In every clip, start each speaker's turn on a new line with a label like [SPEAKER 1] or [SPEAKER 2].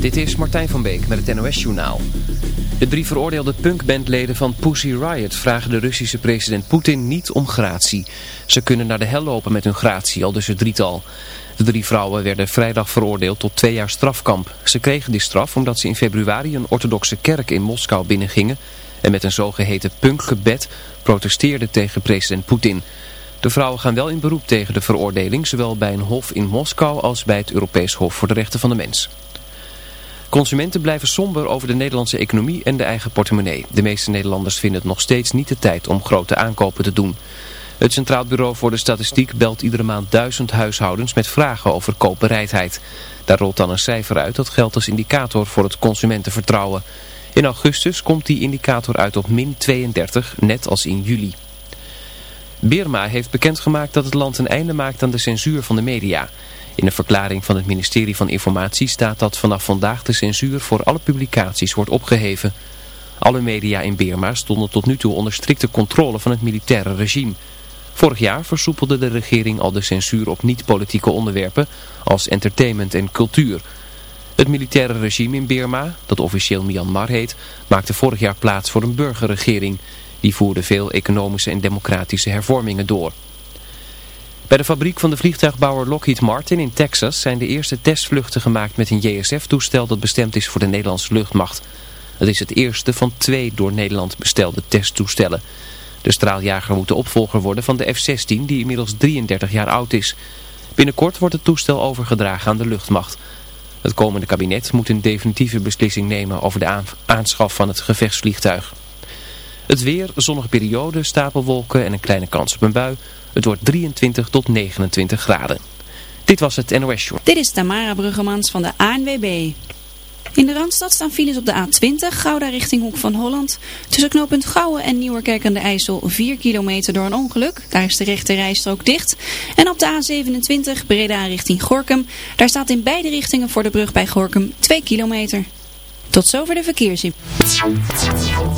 [SPEAKER 1] dit is Martijn van Beek met het NOS-journaal. De drie veroordeelde punkbandleden van Pussy Riot vragen de Russische president Poetin niet om gratie. Ze kunnen naar de hel lopen met hun gratie, al dus het drietal. De drie vrouwen werden vrijdag veroordeeld tot twee jaar strafkamp. Ze kregen die straf omdat ze in februari een orthodoxe kerk in Moskou binnengingen... en met een zogeheten punkgebed protesteerden tegen president Poetin... De vrouwen gaan wel in beroep tegen de veroordeling, zowel bij een hof in Moskou als bij het Europees Hof voor de Rechten van de Mens. Consumenten blijven somber over de Nederlandse economie en de eigen portemonnee. De meeste Nederlanders vinden het nog steeds niet de tijd om grote aankopen te doen. Het Centraal Bureau voor de Statistiek belt iedere maand duizend huishoudens met vragen over koopbereidheid. Daar rolt dan een cijfer uit dat geldt als indicator voor het consumentenvertrouwen. In augustus komt die indicator uit op min 32, net als in juli. Birma heeft bekendgemaakt dat het land een einde maakt aan de censuur van de media. In een verklaring van het ministerie van Informatie staat dat vanaf vandaag de censuur voor alle publicaties wordt opgeheven. Alle media in Birma stonden tot nu toe onder strikte controle van het militaire regime. Vorig jaar versoepelde de regering al de censuur op niet-politieke onderwerpen als entertainment en cultuur. Het militaire regime in Birma, dat officieel Myanmar heet, maakte vorig jaar plaats voor een burgerregering... Die voerde veel economische en democratische hervormingen door. Bij de fabriek van de vliegtuigbouwer Lockheed Martin in Texas zijn de eerste testvluchten gemaakt met een JSF-toestel dat bestemd is voor de Nederlandse luchtmacht. Het is het eerste van twee door Nederland bestelde testtoestellen. De straaljager moet de opvolger worden van de F-16 die inmiddels 33 jaar oud is. Binnenkort wordt het toestel overgedragen aan de luchtmacht. Het komende kabinet moet een definitieve beslissing nemen over de aanschaf van het gevechtsvliegtuig. Het weer, zonnige periode, stapelwolken en een kleine kans op een bui. Het wordt 23 tot 29 graden. Dit was het NOS Show.
[SPEAKER 2] Dit is Tamara Bruggemans van de ANWB. In de Randstad staan files op de A20, Gouda richting Hoek van Holland. Tussen knooppunt Gouwen en Nieuwerkerk aan de IJssel 4 kilometer door een ongeluk. Daar is de rechte rijstrook dicht. En op de A27, Breda richting Gorkum. Daar staat in beide richtingen voor de brug bij Gorkum 2 kilometer. Tot zover de verkeersinformatie.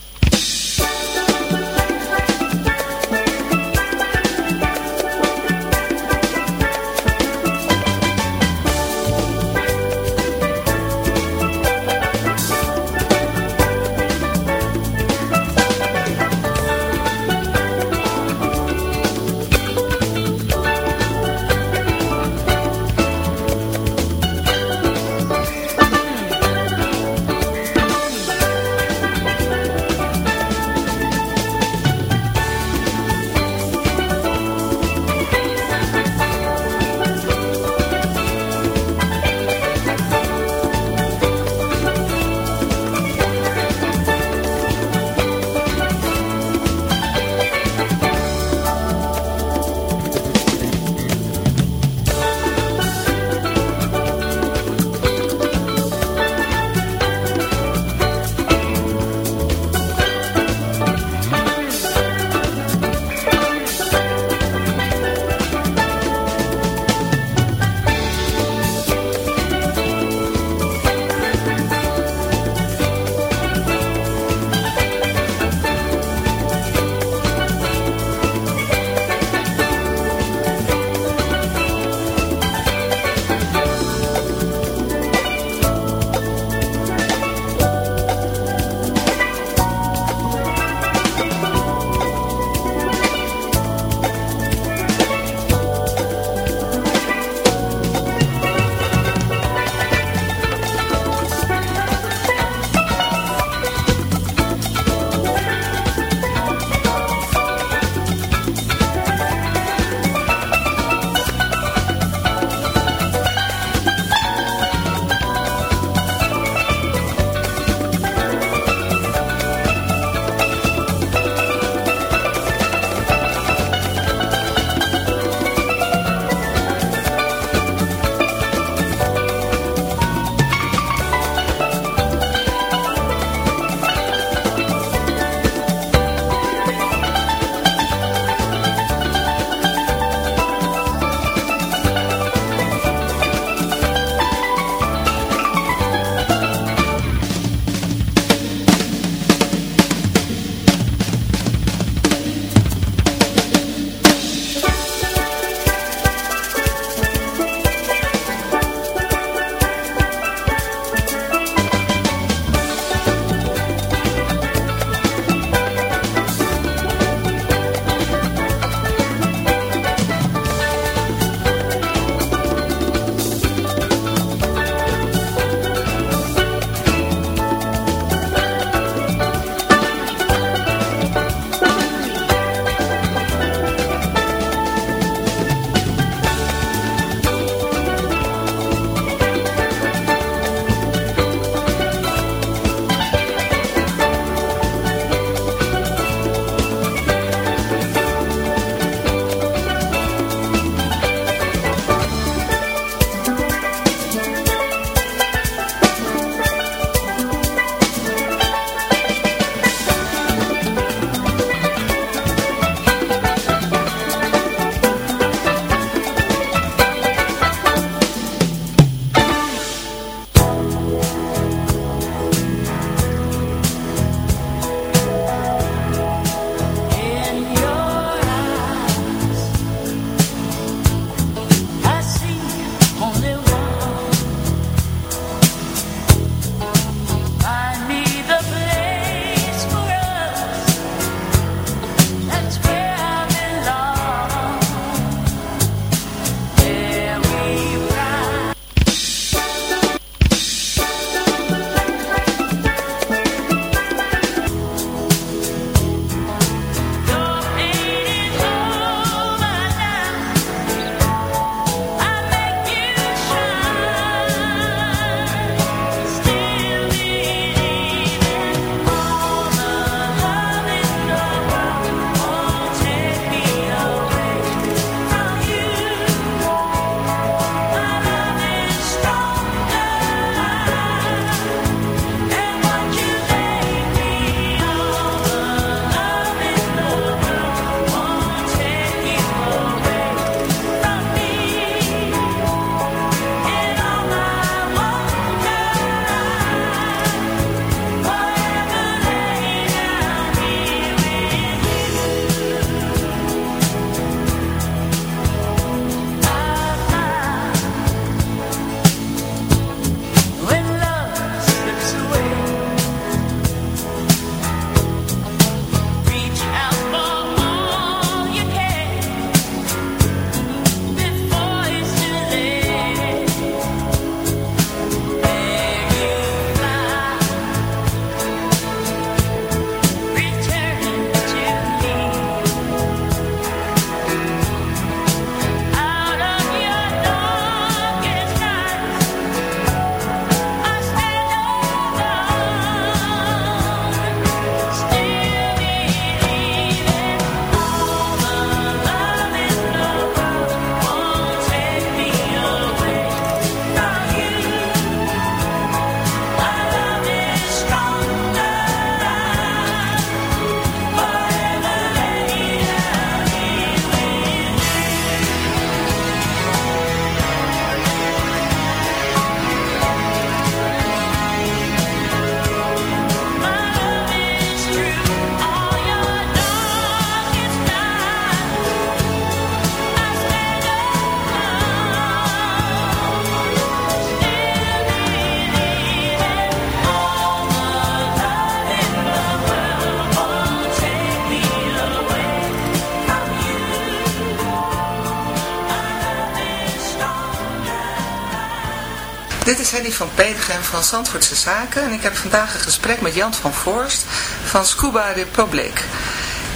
[SPEAKER 3] Van Pedegem van Zandvoortse Zaken en ik heb vandaag een gesprek met Jan van Voorst van Scuba Republic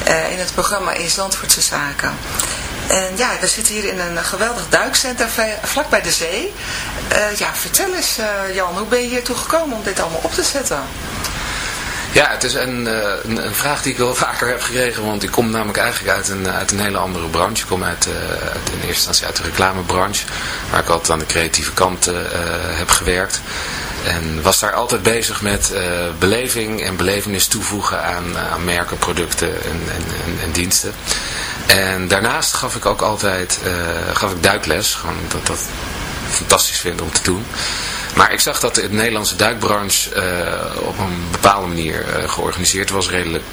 [SPEAKER 3] eh, in het programma In Zandvoortse Zaken. En ja, we zitten hier in een geweldig duikcentrum vla- vlak bij de zee. Eh, ja, vertel eens eh, Jan, hoe ben je hier toe gekomen om dit allemaal op te zetten?
[SPEAKER 4] Ja, het is een, eh, een, een vraag die ik wel vaker heb gekregen, want ik kom namelijk eigenlijk uit een, uit een hele andere branche. Ik kom eh, uit in eerste instantie uit de reclamebranche, waar ik altijd aan de creatieve kant eh, heb gewerkt. En was daar altijd bezig met beleving en belevenis toevoegen aan, aan merken, producten en, en, en, en diensten. En daarnaast gaf ik ook altijd eh, gaf ik duikles, gewoon dat dat fantastisch vind om te doen. Maar ik zag dat de Nederlandse duikbranche eh, op een bepaalde manier eh, georganiseerd was, redelijk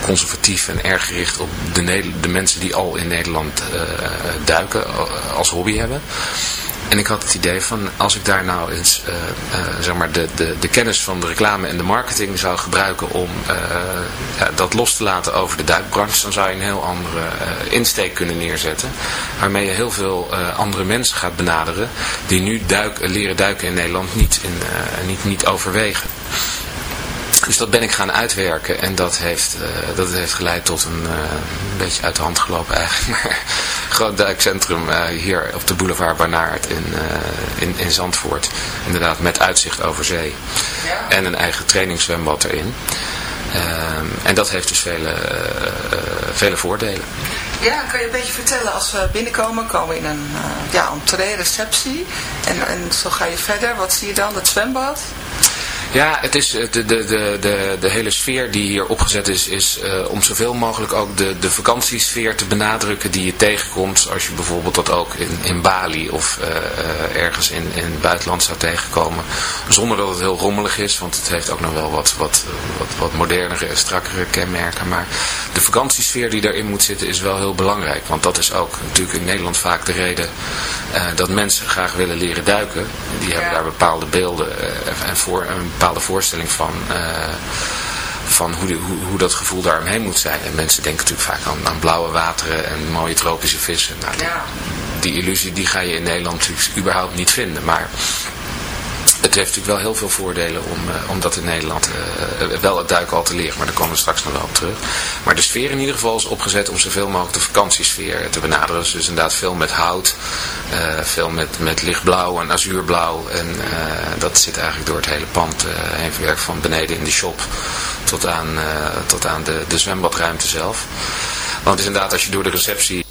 [SPEAKER 4] conservatief en erg gericht op de, de mensen die al in Nederland eh, duiken, als hobby hebben. En ik had het idee van, als ik daar nou eens eh, eh, zeg maar de, de, de kennis van de reclame en de marketing zou gebruiken om eh, ja, dat los te laten over de duikbranche, dan zou je een heel andere insteek kunnen neerzetten. Waarmee je heel veel andere mensen gaat benaderen die nu duik, leren duiken in Nederland niet, in, niet, niet overwegen. Dus dat ben ik gaan uitwerken en dat heeft, eh, dat heeft geleid tot een, een beetje uit de hand gelopen eigenlijk, maar groot duikcentrum eh, hier op de boulevard Barnaert in, in, in Zandvoort. Inderdaad met uitzicht over zee en een eigen trainingszwembad erin. Ehm, en dat heeft dus vele, vele voordelen.
[SPEAKER 3] Ja, kan je een beetje vertellen, als we binnenkomen, komen we in een uh, ja, entree-receptie en, en zo ga je verder. Wat zie je dan? Het zwembad?
[SPEAKER 4] Ja, het is de, de, de, de, de hele sfeer die hier opgezet is, is uh, om zoveel mogelijk ook de, de vakantiesfeer te benadrukken die je tegenkomt als je bijvoorbeeld dat ook in, in Bali of uh, uh, ergens in, in het buitenland zou tegenkomen. Zonder dat het heel rommelig is, want het heeft ook nog wel wat, wat, wat, wat modernere en strakkere kenmerken. Maar de vakantiesfeer die daarin moet zitten is wel heel belangrijk, want dat is ook natuurlijk in Nederland vaak de reden dat mensen graag willen leren duiken. Die hebben daar bepaalde beelden en voor een bepaalde voorstelling van, uh, van hoe, de, hoe, hoe, dat gevoel daaromheen moet zijn. En mensen denken natuurlijk vaak aan, aan blauwe wateren en mooie tropische vissen. Nou,
[SPEAKER 3] ja.
[SPEAKER 4] Die illusie die ga je in Nederland natuurlijk überhaupt niet vinden. Maar het heeft natuurlijk wel heel veel voordelen om, om dat in Nederland uh, wel het duiken al te leren. Maar daar komen we straks nog wel op terug. Maar de sfeer in ieder geval is opgezet om zoveel mogelijk de vakantiesfeer te benaderen. Dus inderdaad veel met hout, veel met, met lichtblauw en azuurblauw. En dat zit eigenlijk door het hele pand heen verwerkt van beneden in de shop tot aan, tot aan de, de zwembadruimte zelf. Want het is inderdaad als je door de receptie...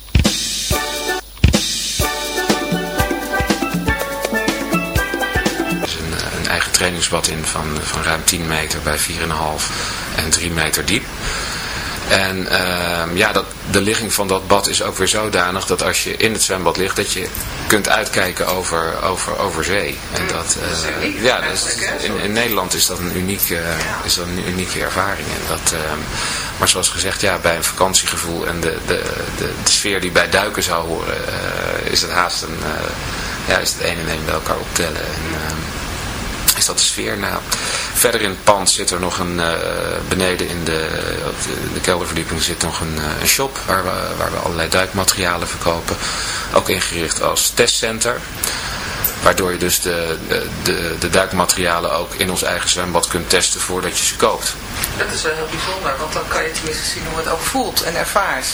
[SPEAKER 4] trainingsbad in van, van ruim 10 meter bij 4,5 en 3 meter diep. En uh, ja, dat, de ligging van dat bad is ook weer zodanig dat als je in het zwembad ligt, dat je kunt uitkijken over, over, over zee. En dat, uh, ja, dat is, in, in, Nederland is dat een unieke, uh, is dat een unieke ervaring. En dat, maar zoals gezegd, ja, bij een vakantiegevoel en de, de, de, de sfeer die bij duiken zou horen, eh, is het haast een, ja, is het een en een bij elkaar optellen. En, ehm, is dat de sfeer. Nou, verder in het pand zit er nog een, uh, beneden in de, de, de, kelderverdieping zit nog een, uh, een shop waar we, waar we allerlei duikmaterialen verkopen. Ook ingericht als testcenter. Waardoor je dus de, de, de duikmaterialen ook in ons eigen zwembad kunt testen voordat je ze koopt.
[SPEAKER 3] Dat is wel heel bijzonder, want dan kan je tenminste zien hoe het ook voelt en ervaart.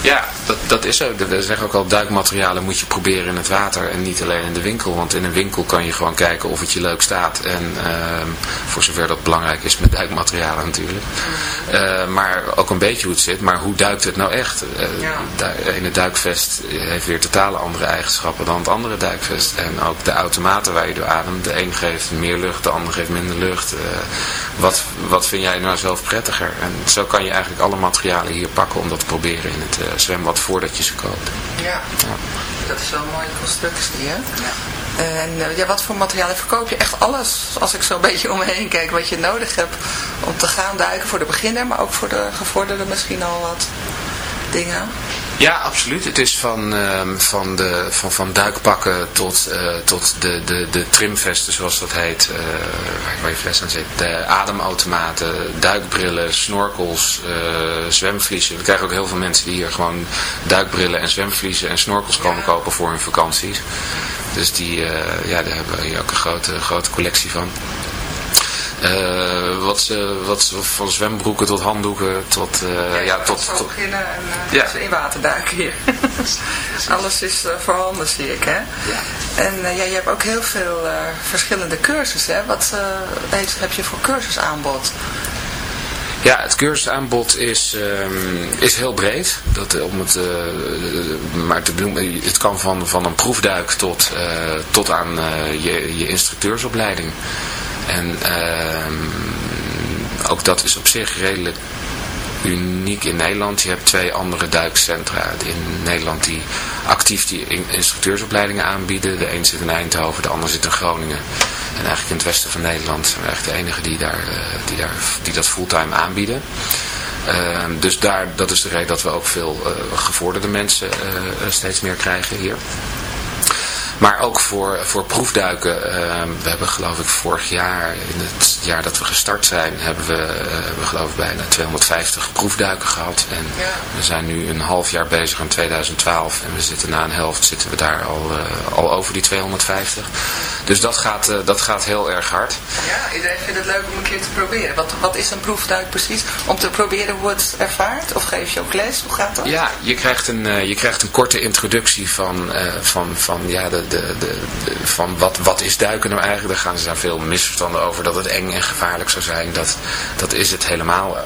[SPEAKER 4] Ja, dat, dat is zo. We zeggen ook al, duikmaterialen moet je proberen in het water en niet alleen in de winkel. Want in een winkel kan je gewoon kijken of het je leuk staat. En uh, voor zover dat belangrijk is met duikmaterialen natuurlijk. Uh, maar ook een beetje hoe het zit. Maar hoe duikt het nou echt? Uh, ja. In het duikvest heeft weer totale andere eigenschappen dan het andere duikvest. En ook de automaten waar je door ademt. De een geeft meer lucht, de ander geeft minder lucht. Uh, wat, wat vind jij nou zelf prettiger? En zo kan je eigenlijk alle materialen hier pakken om dat te proberen in het uh, zwembad voordat je ze koopt.
[SPEAKER 3] Ja, ja. dat is wel een mooie constructie hè? Ja. En uh, ja, wat voor materialen verkoop je? Echt alles, als ik zo een beetje om me heen kijk, wat je nodig hebt om te gaan duiken voor de beginner, maar ook voor de gevorderde misschien al wat dingen.
[SPEAKER 4] Ja, absoluut. Het is van, uh, van, de, van, van duikpakken tot, uh, tot de, de, de trimvesten, zoals dat heet, uh, waar je fles aan zit. De ademautomaten, duikbrillen, snorkels, zwemvliezen. We krijgen ook heel veel mensen die hier gewoon duikbrillen en zwemvliezen en snorkels komen kopen voor hun vakanties. Dus die, eh, ja, daar hebben we hier ook een grote, grote collectie van. Eh, wat, ze, wat ze van zwembroeken tot handdoeken tot, eh, ja, tot, tot,
[SPEAKER 3] beginnen en uh,
[SPEAKER 4] Ja.
[SPEAKER 3] in water duiken hier. Alles is eh, voorhanden, zie ik, hè? En eh, ja, je hebt ook heel veel eh, verschillende cursussen, hè? Wat eh, heeft- heb je voor cursusaanbod?
[SPEAKER 4] Ja, het cursusaanbod is, ehm, is heel breed. Dat, eh, om het, eh, maar te doen, het kan van, van een proefduik tot, eh, tot aan eh, je, je instructeursopleiding. En ehm, ook dat is op zich redelijk uniek in Nederland. Je hebt twee andere duikcentra in Nederland die actief die in- instructeursopleidingen aanbieden. De een zit in Eindhoven, de ander zit in Groningen. En eigenlijk in het westen van Nederland zijn we eigenlijk de enige die, daar, eh, die, daar, die dat fulltime aanbieden. Ehm, dus daar, dat is de reden dat we ook veel eh, gevorderde mensen eh, steeds meer krijgen hier. Maar ook voor, voor proefduiken. ehm, we hebben geloof ik vorig jaar, in het jaar dat we gestart zijn, hebben we, eh, we geloof ik bijna 250 proefduiken gehad. En we zijn nu een half jaar bezig in 2012 en we zitten na een helft zitten we daar al, eh, al over die 250. Dus dat gaat, eh, dat gaat heel erg hard.
[SPEAKER 3] Ja, iedereen vindt het leuk om een keer te proberen. Wat, wat is een proefduik precies? Om te proberen hoe het ervaart? Of geef je ook les? Hoe gaat dat?
[SPEAKER 4] Ja, je krijgt een, je krijgt een korte introductie van, van, van, ja, de, de, de, van wat, wat is duiken nou eigenlijk. Daar gaan ze daar veel misverstanden over dat het eng en gevaarlijk zou zijn. Dat, dat is het helemaal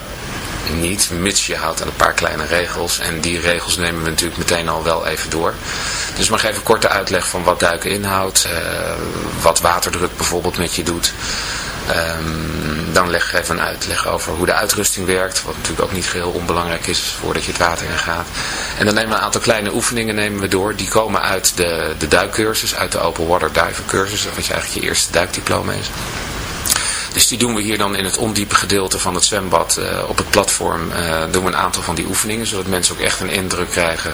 [SPEAKER 4] niet, mits je houdt aan een paar kleine regels. En die regels nemen we natuurlijk meteen al wel even door. Dus maar even korte uitleg van wat duiken inhoudt. eh, wat waterdruk bijvoorbeeld met je doet. Ehm, dan leg even een uitleg over hoe de uitrusting werkt. Wat natuurlijk ook niet geheel onbelangrijk is voordat je het water in gaat. En dan nemen we een aantal kleine oefeningen nemen we door. Die komen uit de, de duikcursus, uit de Open Water Diver cursus. Wat je eigenlijk je eerste duikdiploma is. Dus die doen we hier dan in het ondiepe gedeelte van het zwembad eh, op het platform. eh, doen we een aantal van die oefeningen. Zodat mensen ook echt een indruk krijgen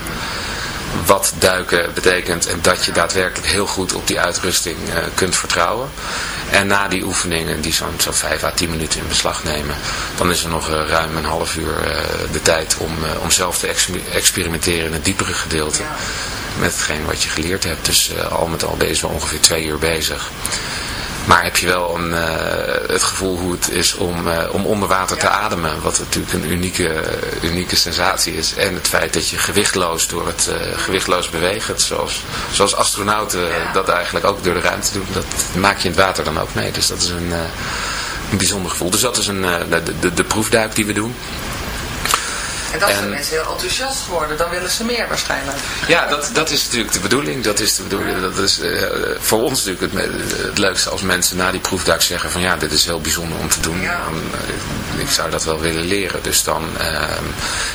[SPEAKER 4] wat duiken betekent. En dat je daadwerkelijk heel goed op die uitrusting eh, kunt vertrouwen. En na die oefeningen, die zo'n zo 5 à 10 minuten in beslag nemen. Dan is er nog eh, ruim een half uur eh, de tijd om, eh, om zelf te ex- experimenteren in het diepere gedeelte. Met hetgeen wat je geleerd hebt. Dus al met al ben je ongeveer twee uur bezig. Maar heb je wel een, eh, het gevoel hoe het is om, eh, om onder water te ademen. Wat natuurlijk een unieke, unieke sensatie is. En het feit dat je gewichtloos door het eh, gewichtloos bewegen. Zoals, zoals astronauten dat eigenlijk ook door de ruimte doen. Dat maak je in het water dan ook mee. Dus dat is een, een bijzonder gevoel. Dus dat is een, de, de, de proefduik die we doen.
[SPEAKER 3] En
[SPEAKER 4] En-
[SPEAKER 3] zijn mensen heel enthousiast geworden. Dan willen ze meer waarschijnlijk.
[SPEAKER 4] Ja, dat, dat is natuurlijk de bedoeling. Dat is de bedoeling. Dat is eh, voor ons natuurlijk het, het leukste als mensen na die proefduik zeggen van ja, dit is heel bijzonder om te doen. Dan, eh, ik zou dat wel willen leren. Dus dan, ehm,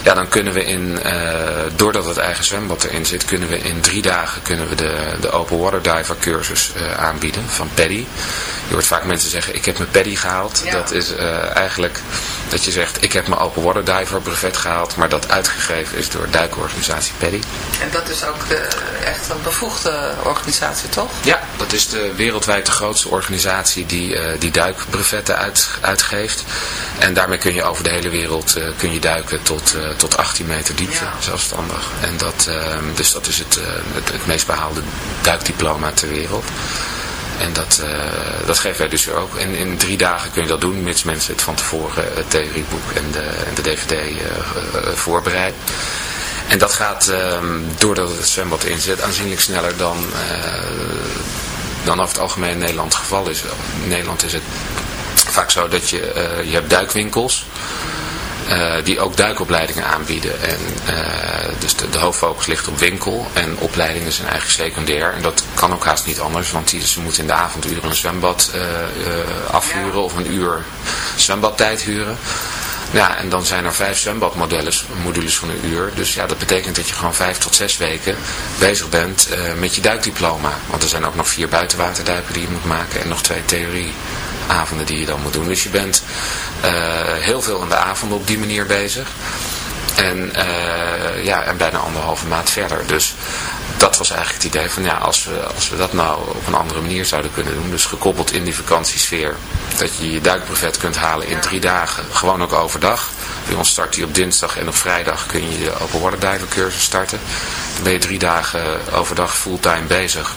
[SPEAKER 4] ja, dan kunnen we in, eh, doordat het eigen zwembad erin zit, kunnen we in drie dagen kunnen we de, de open water diver cursus aanbieden van Paddy. Je hoort vaak mensen zeggen, ik heb mijn Paddy gehaald.
[SPEAKER 3] Ja.
[SPEAKER 4] Dat is eigenlijk dat je zegt, ik heb mijn open water diver brevet gehaald, maar dat uitgegeven is door duikorganisatie Paddy.
[SPEAKER 3] En dat is ook de, echt een bevoegde organisatie, toch?
[SPEAKER 4] Ja, dat is de wereldwijd de grootste organisatie die, eh, die duikbrevetten uit, uitgeeft. En daarmee kun je over de hele wereld eh, kun je duiken tot, eh, tot 18 meter diepte,
[SPEAKER 3] Ja.
[SPEAKER 4] zelfstandig. En dat, ehm, dus dat is het, eh, het, het meest behaalde duikdiploma ter wereld. En dat, eh, dat geven wij dus weer ook. En in drie dagen kun je dat doen, mits mensen het van tevoren het theorieboek en de, en de dvd eh, eh, voorbereiden. En dat gaat, ehm, doordat het zwembad erin zit, aanzienlijk sneller dan, eh, dan over het algemeen in Nederland het geval is. In Nederland is het vaak zo dat je, eh, je hebt duikwinkels eh, die ook duikopleidingen aanbieden. En, eh, dus de, de hoofdfocus ligt op winkel en opleidingen zijn eigenlijk secundair. En dat kan ook haast niet anders, want ze moeten in de avonduren een zwembad eh, eh, afhuren of een uur zwembadtijd huren. Ja, en dan zijn er vijf zwembadmodules modules van een uur. Dus ja, dat betekent dat je gewoon vijf tot zes weken bezig bent eh, met je duikdiploma. Want er zijn ook nog vier buitenwaterduiken die je moet maken en nog twee theorieavonden die je dan moet doen. Dus je bent eh, heel veel in de avonden op die manier bezig. En, eh, ja, en bijna anderhalve maand verder. Dus dat was eigenlijk het idee van ja, als we, als we dat nou op een andere manier zouden kunnen doen. Dus gekoppeld in die vakantiesfeer. Dat je je duikbrevet kunt halen in drie dagen. Gewoon ook overdag. Bij ons start die op dinsdag en op vrijdag kun je de open water starten. Dan ben je drie dagen overdag fulltime bezig.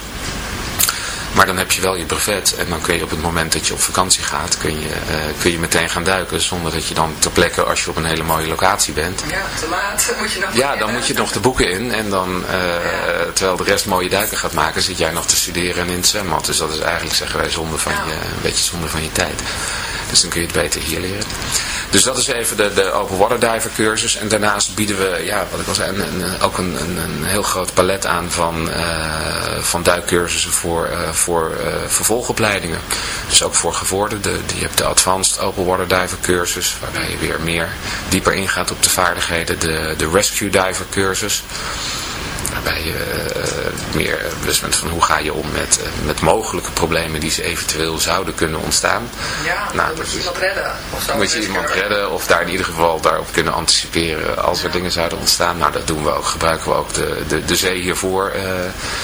[SPEAKER 4] Maar dan heb je wel je brevet en dan kun je op het moment dat je op vakantie gaat, kun je, eh, kun je meteen gaan duiken. Zonder dat je dan ter plekke, als je op een hele mooie locatie bent.
[SPEAKER 3] Ja, te laat moet je nog...
[SPEAKER 4] Ja, dan moet je nog de boeken in. En dan, eh, terwijl de rest mooie duiken gaat maken, zit jij nog te studeren en in het zwembad. Dus dat is eigenlijk, zeggen wij, zonde van je, een beetje zonde van je tijd. Dus dan kun je het beter hier leren. Dus dat is even de, de open water diver cursus. En daarnaast bieden we, ja, wat ik al zei, ook een, een, heel groot palet aan van, uh, van duikcursussen voor, uh, voor uh, vervolgopleidingen. Dus ook voor gevorderden. Je hebt de Advanced Open Water Diver cursus, waarbij je weer meer dieper ingaat op de vaardigheden. De, de Rescue Diver cursus waarbij je uh, meer bewust bent van hoe ga je om met, uh, met mogelijke problemen die ze eventueel zouden kunnen ontstaan.
[SPEAKER 3] Ja, nou, moet je iemand redden. Of
[SPEAKER 4] moet je iemand redden of daar in ieder geval daarop kunnen anticiperen als er dingen zouden ontstaan. Nou, dat doen we ook. Gebruiken we ook de, de, de zee hiervoor. Uh,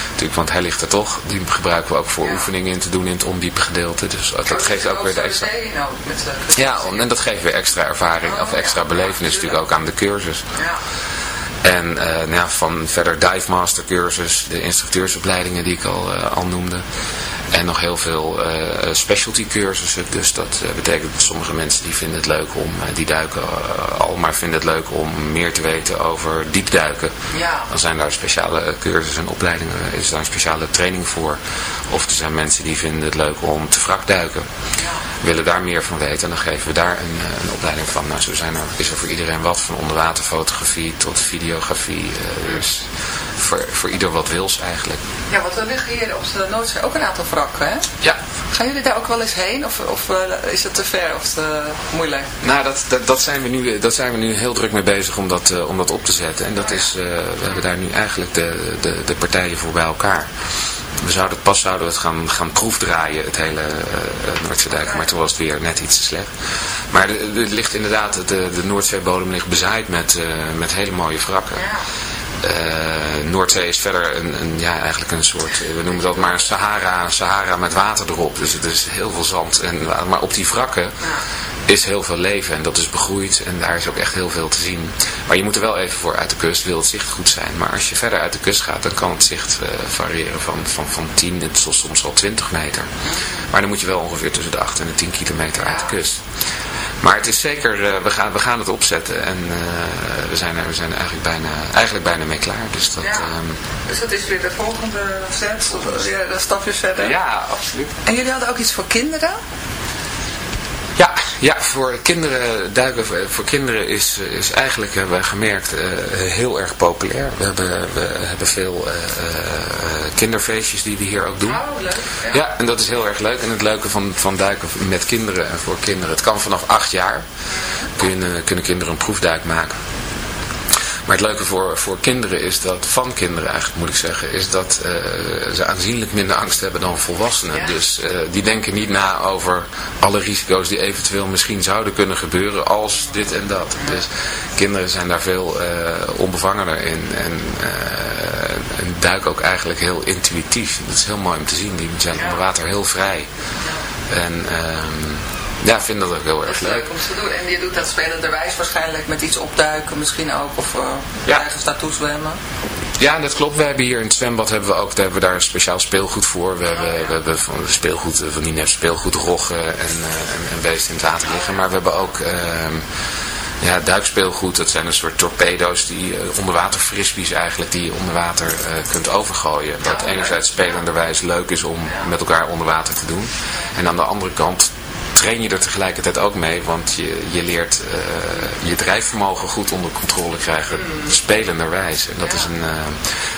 [SPEAKER 4] natuurlijk, want hij ligt er toch. Die gebruiken we ook voor ja. oefeningen in te doen in het ondiepe gedeelte. Dus dat, dat geeft ook weer de extra...
[SPEAKER 3] Nou, met,
[SPEAKER 4] ja, en dat geeft weer extra ervaring of extra belevenis natuurlijk ook aan de cursus.
[SPEAKER 3] Ja.
[SPEAKER 4] En uh, nou ja, van verder dive master cursus, de instructeursopleidingen die ik al, uh, al noemde. En nog heel veel uh, specialty cursussen. Dus dat betekent dat sommige mensen die vinden het leuk om, die duiken al, maar vinden het leuk om meer te weten over diepduiken.
[SPEAKER 3] Ja.
[SPEAKER 4] Dan zijn daar speciale cursussen en opleidingen, is daar een speciale training voor. Of er zijn mensen die vinden het leuk om te wrakduiken.
[SPEAKER 3] Ja.
[SPEAKER 4] Willen daar meer van weten en dan geven we daar een, een opleiding van. Nou, zo zijn er, is er voor iedereen wat, van onderwaterfotografie tot videografie. dus voor, voor ieder wat wils eigenlijk.
[SPEAKER 3] Ja, want er liggen hier op de Noordzee ook een aantal hè?
[SPEAKER 4] Ja.
[SPEAKER 3] Gaan jullie daar ook wel eens heen? Of, of uh, is het te ver of te moeilijk?
[SPEAKER 4] Nou, dat, dat, dat, zijn we nu, dat zijn we nu heel druk mee bezig om dat, uh, om dat op te zetten. En dat is, we hebben daar nu eigenlijk de, de, de partijen voor bij elkaar. We zouden het pas zouden we het gaan, gaan proefdraaien, het hele uh, Noordzeedijk. Maar toen was het weer net iets te slecht. Maar het ligt inderdaad, de, de Noordzeebodem ligt bezaaid met, met hele mooie wrakken.
[SPEAKER 3] Ja.
[SPEAKER 4] Uh, Noordzee is verder een, een, ja, eigenlijk een soort, we noemen dat maar Sahara, Sahara met water erop. Dus het is heel veel zand. En, maar op die wrakken is heel veel leven en dat is begroeid en daar is ook echt heel veel te zien. Maar je moet er wel even voor uit de kust, wil het zicht goed zijn. Maar als je verder uit de kust gaat, dan kan het zicht uh, variëren van, van, van 10 tot soms al 20 meter. Maar dan moet je wel ongeveer tussen de 8 en de 10 kilometer uit de kust. Maar het is zeker, uh, we, gaan, we gaan het opzetten en uh, we, zijn er, we zijn eigenlijk bijna, eigenlijk bijna mee klaar. Dus dat,
[SPEAKER 3] ja.
[SPEAKER 4] um...
[SPEAKER 3] dus dat is weer de volgende set, of weer de stapjes verder?
[SPEAKER 4] Ja, absoluut.
[SPEAKER 3] En jullie hadden ook iets voor kinderen?
[SPEAKER 4] Ja, voor kinderen, duiken voor kinderen is, is eigenlijk, hebben wij gemerkt, uh, heel erg populair. We hebben, we hebben veel uh, uh, kinderfeestjes die we hier ook doen.
[SPEAKER 3] Oh, leuk. Ja.
[SPEAKER 4] ja, en dat is heel erg leuk. En het leuke van, van duiken met kinderen en voor kinderen, het kan vanaf acht jaar. Kunnen, kunnen kinderen een proefduik maken. Maar het leuke voor, voor kinderen is dat, van kinderen eigenlijk moet ik zeggen, is dat uh, ze aanzienlijk minder angst hebben dan volwassenen.
[SPEAKER 3] Ja.
[SPEAKER 4] Dus uh, die denken niet na over alle risico's die eventueel misschien zouden kunnen gebeuren als dit en dat. Dus kinderen zijn daar veel uh, onbevangener in en, en duiken ook eigenlijk heel intuïtief. Dat is heel mooi om te zien. Die zijn onder water heel vrij. En... Um, ja, ik vind dat ook heel erg
[SPEAKER 3] leuk. om te doen. En je doet dat spelenderwijs waarschijnlijk met iets opduiken misschien ook. Of uh, ja. ergens naartoe zwemmen.
[SPEAKER 4] Ja, dat klopt. We hebben hier in het zwembad hebben we ook, daar hebben we daar een speciaal speelgoed voor. We, hebben, we hebben van speelgoed, van die net speelgoedroggen en, uh, en, en beesten in het water liggen. Maar we hebben ook... Uh, ja, duikspeelgoed, dat zijn een soort torpedo's, die uh, onderwater frisbees eigenlijk, die je onder water uh, kunt overgooien. Wat enerzijds spelenderwijs leuk is om met elkaar onder water te doen. En aan de andere kant train je er tegelijkertijd ook mee, want je, je leert uh, je drijfvermogen goed onder controle krijgen, spelenderwijs. En dat, is een, uh,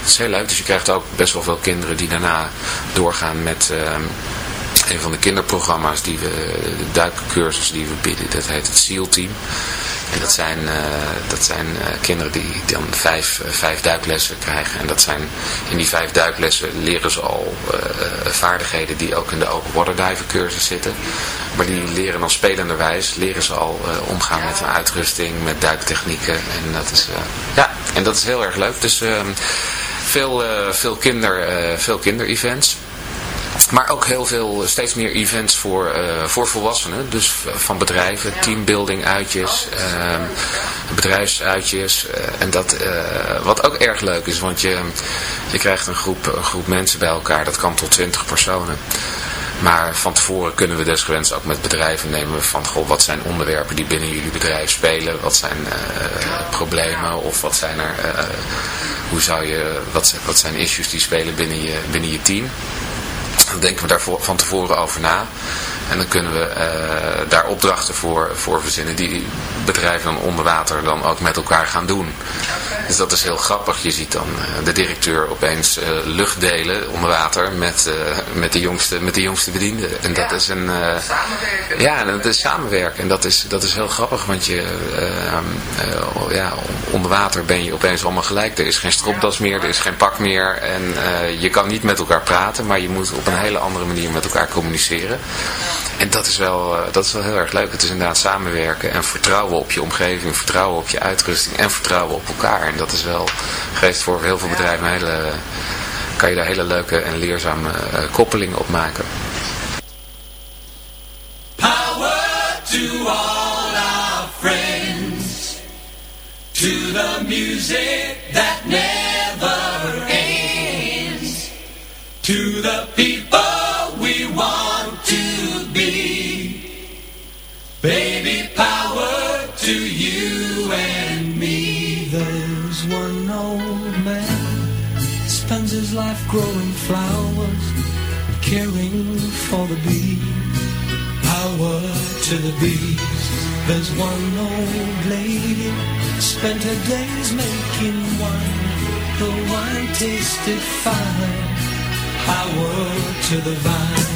[SPEAKER 4] dat is heel leuk, dus je krijgt ook best wel veel kinderen die daarna doorgaan met uh, een van de kinderprogramma's, die we, de duikcursus die we bieden, dat heet het SEAL Team. En dat zijn, uh, dat zijn uh, kinderen die dan vijf, uh, vijf duiklessen krijgen. En dat zijn, in die vijf duiklessen leren ze al vaardigheden die ook in de open water diver cursus zitten. Maar die leren dan spelenderwijs, leren ze al omgaan met een uitrusting, met duiktechnieken. En dat is, ja, en dat is heel erg leuk. Dus ehm, veel, veel, kinder, veel kinder-events. Maar ook heel veel, steeds meer events voor, eh, voor volwassenen. Dus van bedrijven, teambuilding uitjes, ehm, bedrijfsuitjes. eh, en dat, eh, wat ook erg leuk is, want je, je krijgt een groep, een groep mensen bij elkaar. Dat kan tot 20 personen. Maar van tevoren kunnen we desgewenst ook met bedrijven nemen van, goh, wat zijn onderwerpen die binnen jullie bedrijf spelen? Wat zijn eh, problemen of wat zijn er, eh, hoe zou je, wat, wat zijn issues die spelen binnen je, binnen je team? Dan denken we daar van tevoren over na. En dan kunnen we eh, daar opdrachten voor, voor verzinnen die bedrijven onder water dan ook met elkaar gaan doen. Dus dat is heel grappig. Je ziet dan eh, de directeur opeens eh, lucht delen onder water met, eh, met, de, jongste, met de jongste bedienden. En dat is een...
[SPEAKER 3] Samenwerken.
[SPEAKER 4] ja, dat is samenwerken. En dat is, dat is heel grappig, want je, eh, eh, ja, onder water ben je opeens allemaal gelijk. Er is geen stropdas meer, er is geen pak meer. En je kan niet met elkaar praten, maar je moet op een hele andere manier met elkaar communiceren. En dat is, wel, dat is wel heel erg leuk. Het is inderdaad samenwerken en vertrouwen op je omgeving, vertrouwen op je uitrusting en vertrouwen op elkaar. En dat is wel, geeft voor heel veel bedrijven een hele, kan je daar hele leuke en leerzame eh, koppelingen op maken.
[SPEAKER 5] Power to all our friends, to the music that never ends, to the people
[SPEAKER 6] growing flowers, caring for the bees. Power to the bees. There's one old lady spent her days making wine. The wine tasted fine. Power to the vine.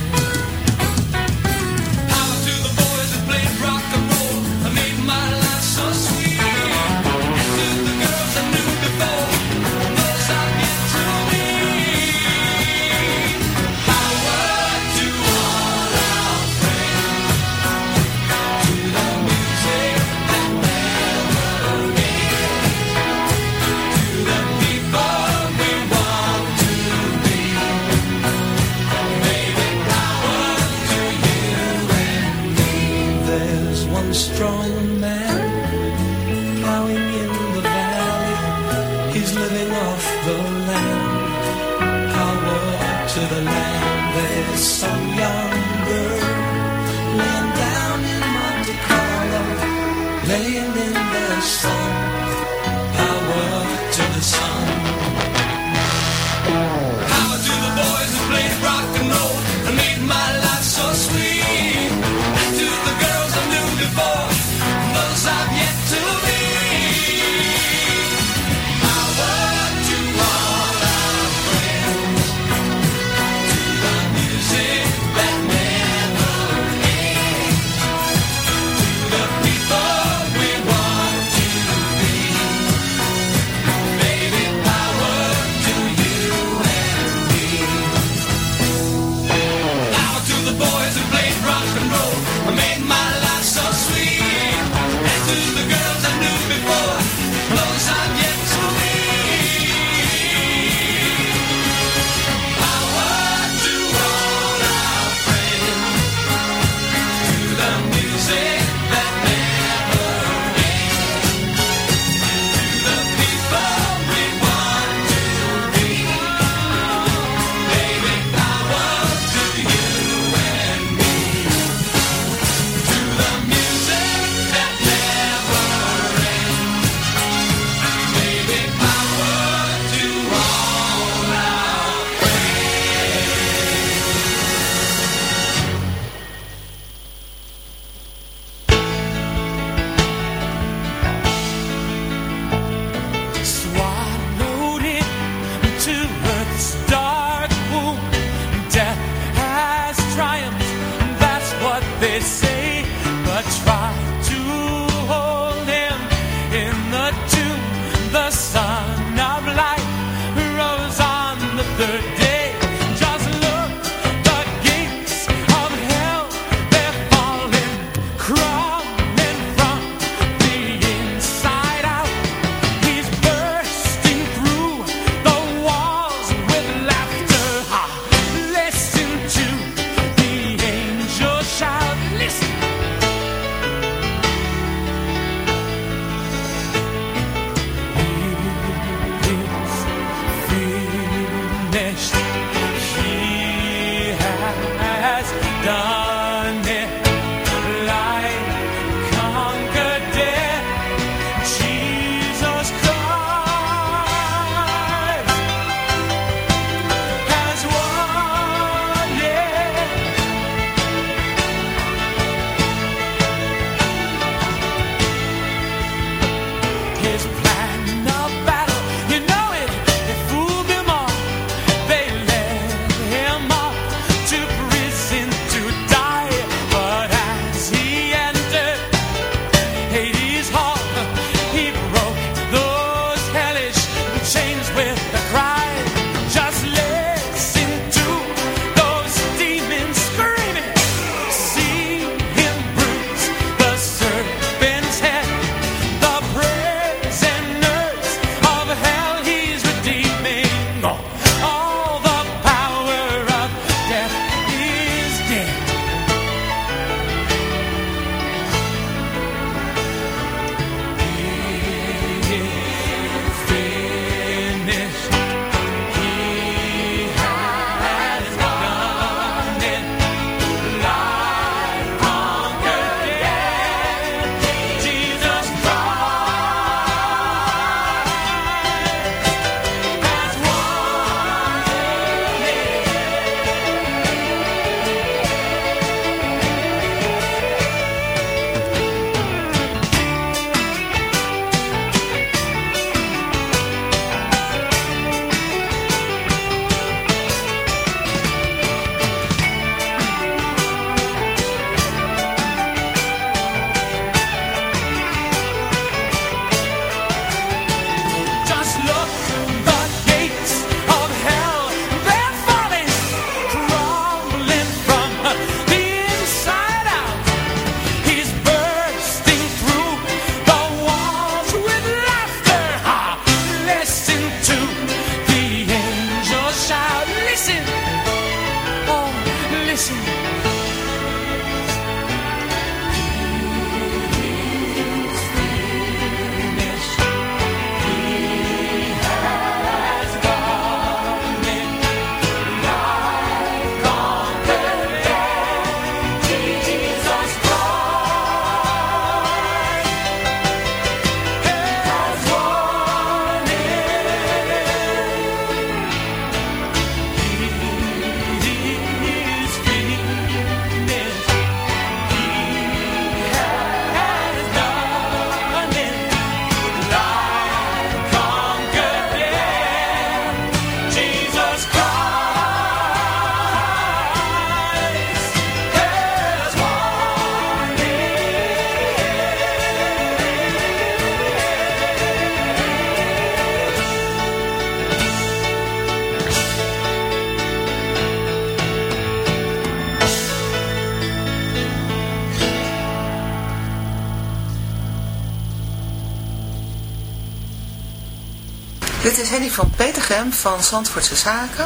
[SPEAKER 3] Dit is Henny van Petergem van Zandvoortse Zaken.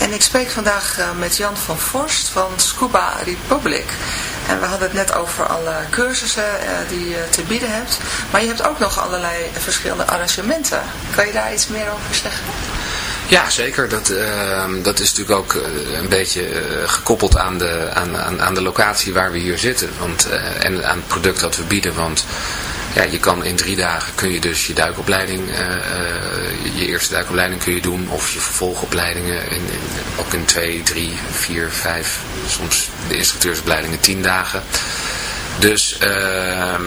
[SPEAKER 3] En ik spreek vandaag eh, met Jan van Forst van Scuba Republic. En we hadden het net over alle cursussen eh, die je te bieden hebt. Maar je hebt ook nog allerlei verschillende arrangementen. Kan je daar iets meer over zeggen?
[SPEAKER 4] Ja, zeker. Dat, ehm, dat is natuurlijk ook eh, een beetje gekoppeld aan de, aan, aan, aan de locatie waar we hier zitten. Want, en aan het product dat we bieden. Want ja, je kan in drie dagen kun je dus je duikopleiding, je eerste duikopleiding kun je doen. Of je vervolgopleidingen in, in, ook in twee, drie, vier, vijf, soms de instructeursopleidingen tien dagen. Dus ehm,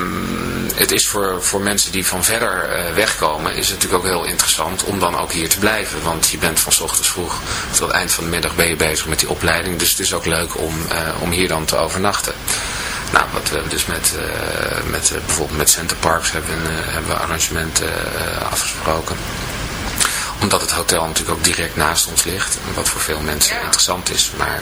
[SPEAKER 4] het is voor, voor mensen die van verder uh, wegkomen, is natuurlijk ook heel interessant om dan ook hier te blijven. Want je bent van s ochtends vroeg tot het eind van de middag ben je bezig met die opleiding. Dus het is ook leuk om, om hier dan te overnachten. Nou, wat we dus met, uh, met bijvoorbeeld met Center Parks hebben, hebben we arrangementen afgesproken omdat het hotel natuurlijk ook direct naast ons ligt. Wat voor veel mensen interessant is. Maar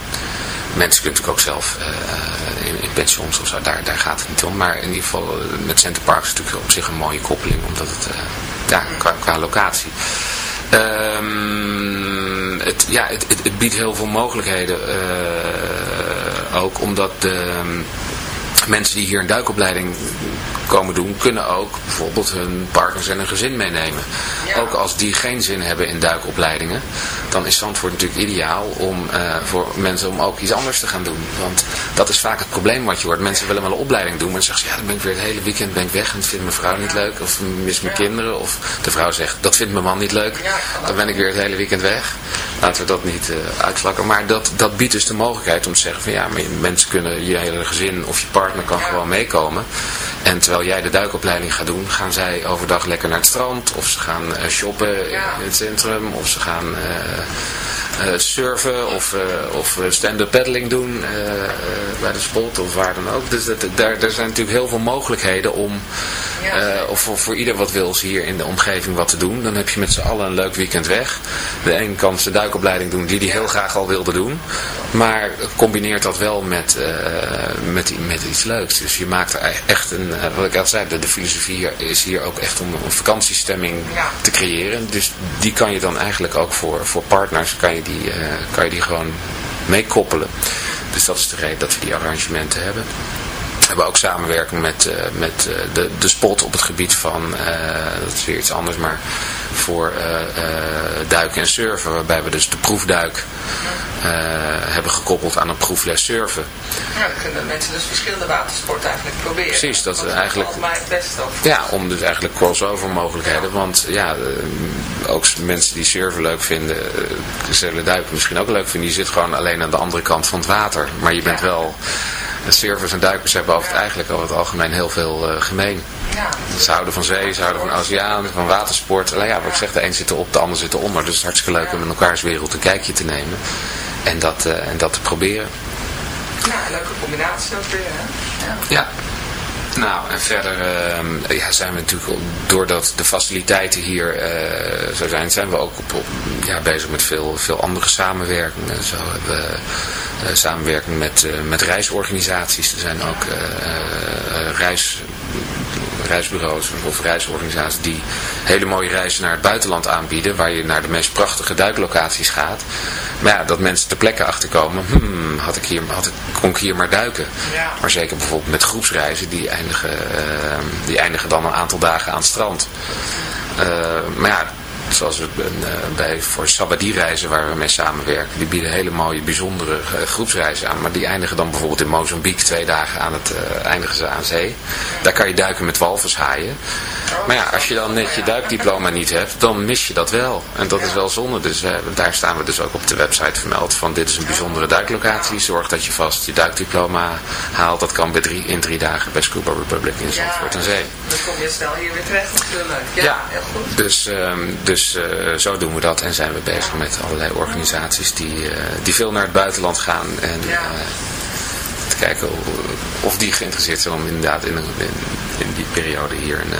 [SPEAKER 4] mensen kunnen natuurlijk ook zelf uh, in, in, pensions of zo. Daar, daar gaat het niet om. Maar in ieder geval met Center Park is natuurlijk op zich een mooie koppeling. Omdat het, uh, ja, qua, qua locatie. Um, het, ja, het, het, het, biedt heel veel mogelijkheden. ook omdat de mensen die hier een duikopleiding komen doen, kunnen ook bijvoorbeeld hun partners en een gezin meenemen. Ja. Ook als die geen zin hebben in duikopleidingen, dan is Zandvoort natuurlijk ideaal om uh, voor mensen om ook iets anders te gaan doen. Want dat is vaak het probleem wat je hoort. Mensen willen wel een opleiding doen, maar dan zeggen ze, ja, dan ben ik weer het hele weekend ben ik weg en dat vindt mijn vrouw niet leuk. Of mis mijn kinderen. Of de vrouw zegt, dat vindt mijn man niet leuk. Dan ben ik weer het hele weekend weg. Laten we dat niet uh, uitvlakken. Maar dat, dat biedt dus de mogelijkheid om te zeggen van ja, mensen kunnen, je hele gezin of je partner kan gewoon meekomen. En terwijl jij de duikopleiding gaat doen, gaan zij overdag lekker naar het strand. Of ze gaan uh, shoppen in het centrum. Of ze gaan uh, surfen. Of, of stand-up paddling doen bij de spot. Of waar dan ook. Dus dat, daar, er zijn natuurlijk heel veel mogelijkheden om... of voor, voor ieder wat wil hier in de omgeving wat te doen. Dan heb je met z'n allen een leuk weekend weg. De een kan zijn duikopleiding doen die hij heel graag al wilde doen. Maar combineert dat wel met, met, met iets leuks. Dus je maakt er echt een wat ik al zei, de, de filosofie is hier ook echt om een vakantiestemming ja. te creëren. Dus die kan je dan eigenlijk ook voor, voor partners, kan je, die, uh, kan je die gewoon meekoppelen. Dus dat is de reden dat we die arrangementen hebben. We hebben ook samenwerking met, uh, met uh, de, de spot op het gebied van, dat is weer iets anders, maar voor duiken en surfen. Waarbij we dus de proefduik hebben gekoppeld aan een proefles surfen.
[SPEAKER 3] Ja, dan kunnen mensen dus verschillende watersporten eigenlijk proberen.
[SPEAKER 4] Precies, dat,
[SPEAKER 3] dat
[SPEAKER 4] is eigenlijk...
[SPEAKER 3] mij het over.
[SPEAKER 4] Ja, om dus eigenlijk crossover mogelijkheden. Ja. Want ja, ook mensen die surfen leuk vinden, zullen duiken misschien ook leuk vinden. Die zit gewoon alleen aan de andere kant van het water. Maar je bent ja. wel... De surfers en duikers hebben over het eigenlijk over het algemeen heel veel uh, gemeen.
[SPEAKER 3] Ja,
[SPEAKER 4] ze houden van zee, ze houden van oceaan, van watersport. Nou ja, wat ik zeg, de een zit erop, de ander zit eronder. Dus het is hartstikke leuk om in elkaars wereld een kijkje te nemen. En dat, uh, en dat te proberen.
[SPEAKER 3] Ja, leuke combinatie ook weer, hè? Ja.
[SPEAKER 4] ja. Nou, en verder uh, ja, zijn we natuurlijk, doordat de faciliteiten hier uh, zo zijn, zijn we ook op, ja, bezig met veel, veel andere samenwerkingen. Zo hebben we uh, samenwerking met, met reisorganisaties. Er zijn ook reis, reisbureaus of reisorganisaties die hele mooie reizen naar het buitenland aanbieden. Waar je naar de meest prachtige duiklocaties gaat. Maar ja, dat mensen ter plekke achterkomen. Hmm, had ik hier, had ik, kon ik hier maar duiken.
[SPEAKER 3] Ja.
[SPEAKER 4] Maar zeker bijvoorbeeld met groepsreizen. Die eindigen, uh, die eindigen dan een aantal dagen aan het strand. Uh, maar ja, zoals we bij, voor Sabadie-reizen waar we mee samenwerken. Die bieden hele mooie, bijzondere uh, groepsreizen aan. Maar die eindigen dan bijvoorbeeld in Mozambique twee dagen aan het uh, eindigen ze aan zee. Daar kan je duiken met walvishaaien. Maar ja, als je dan net je duikdiploma niet hebt, dan mis je dat wel. En dat is wel zonde. Dus daar staan we dus ook op de website vermeld van dit is een bijzondere duiklocatie. Zorg dat je vast je duikdiploma haalt. Dat kan bij drie, in drie dagen bij Scuba Republic in Zandvoort en Zee.
[SPEAKER 3] Dan kom je snel hier weer terecht natuurlijk. Ja,
[SPEAKER 4] ja.
[SPEAKER 3] heel goed.
[SPEAKER 4] Dus, um, dus uh, zo doen we dat en zijn we bezig met allerlei organisaties die, uh, die veel naar het buitenland gaan. En
[SPEAKER 3] ja.
[SPEAKER 4] te kijken of die geïnteresseerd zijn om inderdaad in, in, in die periode hier een,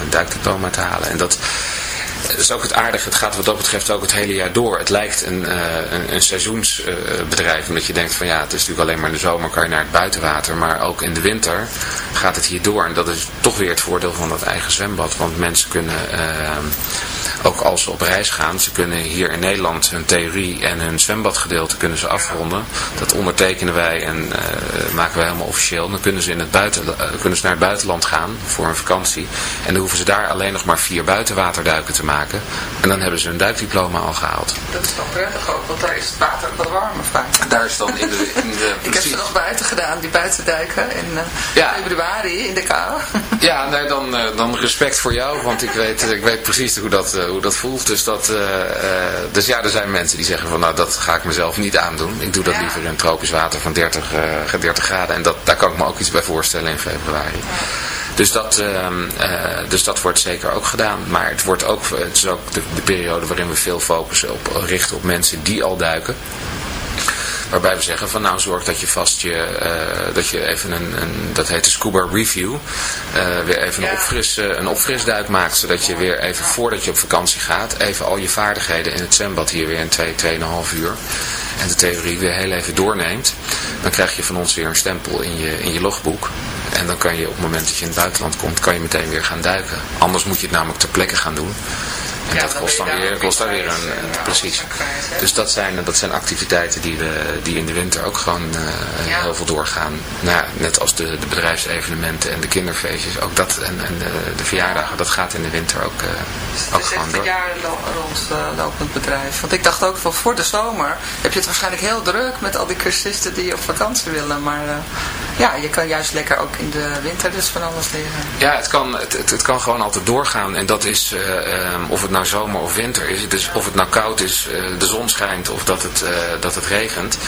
[SPEAKER 4] een duikdiploma te halen. En dat dat is ook het aardige. Het gaat wat dat betreft ook het hele jaar door. Het lijkt een, uh, een, een seizoensbedrijf. Omdat je denkt van ja, het is natuurlijk alleen maar in de zomer kan je naar het buitenwater. Maar ook in de winter gaat het hier door. En dat is toch weer het voordeel van dat eigen zwembad. Want mensen kunnen... Uh, ook als ze op reis gaan, ze kunnen hier in Nederland hun theorie en hun zwembadgedeelte kunnen ze afronden. Dat ondertekenen wij en eh, maken wij helemaal officieel. Dan kunnen ze, in het buiten, eh, kunnen ze naar het buitenland gaan voor een vakantie. En dan hoeven ze daar alleen nog maar vier buitenwaterduiken te maken. En dan hebben ze hun duikdiploma al gehaald.
[SPEAKER 3] Dat is wel prettig ook, want daar is het water wat warmer vaak.
[SPEAKER 4] Daar is dan in de... In de
[SPEAKER 3] Ik heb ze nog buiten gedaan, die buitenduiken in eh,
[SPEAKER 4] Ja.
[SPEAKER 3] februari in de kou.
[SPEAKER 4] Ja, nee, dan, eh, dan respect voor jou, want ik weet, ik weet precies hoe dat, eh, hoe dat voelt. Dus, dat, dus ja, er zijn mensen die zeggen van nou, dat ga ik mezelf niet aandoen. Ik doe dat
[SPEAKER 3] Ja.
[SPEAKER 4] liever in tropisch water van 30, eh, 30 graden. En dat, daar kan ik me ook iets bij voorstellen in februari. Dus dat, ehm, eh, dus dat wordt zeker ook gedaan. Maar het, wordt ook, het is ook de, de periode waarin we veel focussen op richten op mensen die al duiken. Waarbij we zeggen van nou zorg dat je vast je, eh, dat je even een, een dat heet de scuba review, eh, weer even een, opfris, een opfrisduik maakt. Zodat je weer even voordat je op vakantie gaat, even al je vaardigheden in het zwembad hier weer in 2, 2,5 uur. En de theorie weer heel even doorneemt. Dan krijg je van ons weer een stempel in je, in je logboek. En dan kan je op het moment dat je in het buitenland komt, kan je meteen weer gaan duiken. Anders moet je het namelijk ter plekke gaan doen. En dat kost dan weer,
[SPEAKER 3] ook
[SPEAKER 4] kost daar
[SPEAKER 3] weer
[SPEAKER 4] een,
[SPEAKER 3] eh,
[SPEAKER 4] precies. Dus dat zijn, dat zijn activiteiten die, we, die in de winter ook gewoon eh, heel veel doorgaan. Nou, ja, net als de, de bedrijfsevenementen en de kinderfeestjes. Ook dat en, en de, de verjaardagen, dat gaat in de winter ook, eh,
[SPEAKER 3] Het
[SPEAKER 4] ook
[SPEAKER 3] is
[SPEAKER 4] gewoon door.
[SPEAKER 3] jaar rondlopend bedrijf. Want ik dacht ook van voor de zomer heb je het waarschijnlijk heel druk met al die cursisten die op vakantie willen. Maar ja, je kan juist lekker ook in de winter dus van alles leren.
[SPEAKER 4] Ja, het kan, het, het, het kan gewoon altijd doorgaan. En dat is, eh, ehm, of het nou zomer of winter is. Dus of het nou koud is, eh, de zon schijnt of dat het, eh, dat het regent.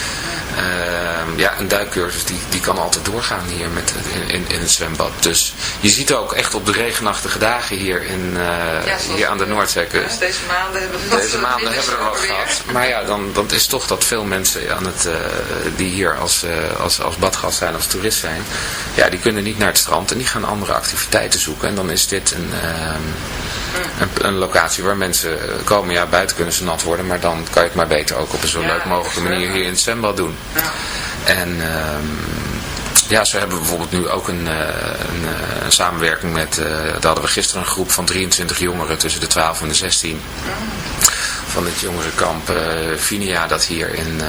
[SPEAKER 4] Ehm, ja, een duikcursus die, die kan altijd doorgaan hier met, in, in, het zwembad. Dus je ziet ook echt op de regenachtige dagen hier, in, eh,
[SPEAKER 3] Ja,
[SPEAKER 4] hier aan de Noordzeekust.
[SPEAKER 3] Dus deze maanden hebben we
[SPEAKER 4] Deze maanden hebben we er wat gehad. Maar ja, dan, dan is toch dat veel mensen aan het, die hier als, als, als badgast zijn, als toerist zijn, ja, die kunnen niet naar het strand en die gaan andere activiteiten zoeken. En dan is dit een, ehm, een, een locatie waar mensen eh, komen. Ja, buiten kunnen ze nat worden, maar dan kan je het maar beter ook op een zo leuk mogelijke manier hier in het zwembad doen.
[SPEAKER 3] Ja.
[SPEAKER 4] En ehm, ja, zo hebben we bijvoorbeeld nu ook een, eh, een, eh, een samenwerking met, eh daar hadden we gisteren een groep van 23 jongeren tussen de 12 en de 16 van het jongerenkamp eh Vinia dat hier in,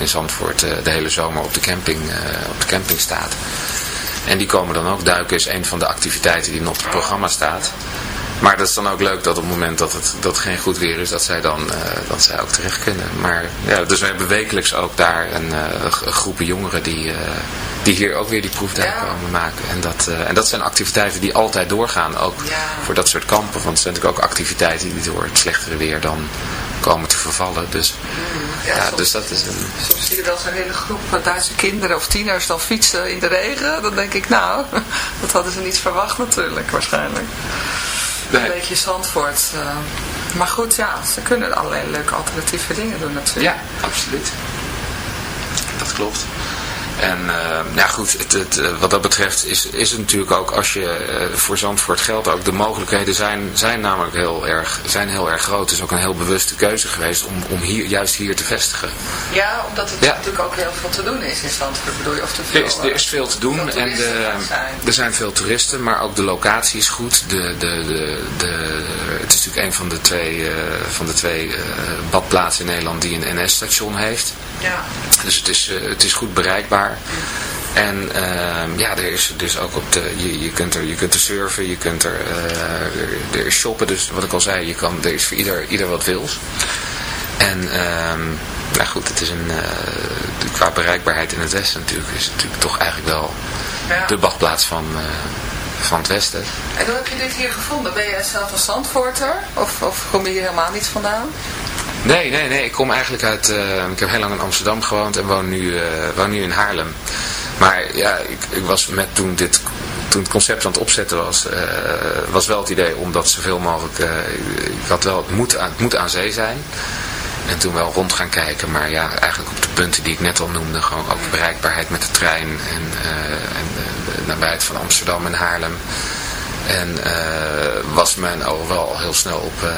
[SPEAKER 4] in Zandvoort de hele zomer op de, camping, op de camping staat. En die komen dan ook duiken, is een van de activiteiten die nog op het programma staat. Maar dat is dan ook leuk dat op het moment dat het dat geen goed weer is, dat zij dan eh, dat zij ook terecht kunnen. Maar ja, dus we hebben wekelijks ook daar een, eh, g- groepen jongeren die, eh, die hier ook weer die proefduik
[SPEAKER 3] Ja.
[SPEAKER 4] komen maken. En dat, en dat zijn activiteiten die altijd doorgaan, ook
[SPEAKER 3] Ja.
[SPEAKER 4] voor dat soort kampen. Want het zijn natuurlijk ook activiteiten die door het slechtere weer dan komen te vervallen. Dus,
[SPEAKER 3] Ja,
[SPEAKER 4] ja,
[SPEAKER 3] soms-
[SPEAKER 4] dus dat is een...
[SPEAKER 3] Soms zie je wel zo'n hele groep Duitse kinderen of tieners dan fietsen in de regen. Dan denk ik, nou, dat hadden ze niet verwacht natuurlijk, waarschijnlijk.
[SPEAKER 4] Nee.
[SPEAKER 3] Een beetje Zandvoort. eh. maar goed, ja, ze kunnen allerlei leuke alternatieve dingen doen natuurlijk.
[SPEAKER 4] Ja, absoluut. Dat klopt. En eh, ja goed, het, het, eh, wat dat betreft is, is het natuurlijk ook als je eh, voor Zandvoort geldt ook, de mogelijkheden zijn, zijn namelijk heel erg, zijn heel erg groot. Het is ook een heel bewuste keuze geweest om, om hier, juist hier te vestigen.
[SPEAKER 3] Ja, omdat het
[SPEAKER 4] Ja.
[SPEAKER 3] natuurlijk ook heel veel te doen is in Zandvoort, bedoel je? Of te
[SPEAKER 4] Er
[SPEAKER 3] veel,
[SPEAKER 4] is, er is
[SPEAKER 3] eh,
[SPEAKER 4] veel te doen
[SPEAKER 3] veel
[SPEAKER 4] en de,
[SPEAKER 3] zijn.
[SPEAKER 4] er zijn veel toeristen, maar ook de locatie is goed. De, de, de, de, het is natuurlijk een van de twee, van de twee badplaatsen in Nederland die een NS-station heeft.
[SPEAKER 3] Ja.
[SPEAKER 4] Dus het is, het is goed bereikbaar. En ehm, ja, er is dus ook op de, je, je, kunt er, je kunt er surfen, je kunt er, eh, er, er is shoppen. Dus wat ik al zei, je kan, er is voor ieder, ieder wat wils. En ehm, nou goed, het is een, eh, qua bereikbaarheid in het westen natuurlijk, is het natuurlijk toch eigenlijk wel
[SPEAKER 3] Ja.
[SPEAKER 4] de badplaats van, eh, van het westen.
[SPEAKER 3] En hoe heb je dit hier gevonden? Ben jij zelf een Zandvoorter? Of, of kom je hier helemaal niet vandaan?
[SPEAKER 4] Nee, nee, nee. Ik kom eigenlijk uit... eh, ik heb heel lang in Amsterdam gewoond en woon nu, eh, woon nu in Haarlem. Maar ja, ik, ik was met toen dit... Toen het concept aan het opzetten was, eh, was wel het idee om dat zoveel mogelijk... ik had wel, het moet, aan, het moet aan zee zijn. En toen wel rond gaan kijken, maar ja, eigenlijk op de punten die ik net al noemde. Gewoon ook bereikbaarheid met de trein en, en de nabijheid van Amsterdam en Haarlem. En was mijn oog wel heel snel op...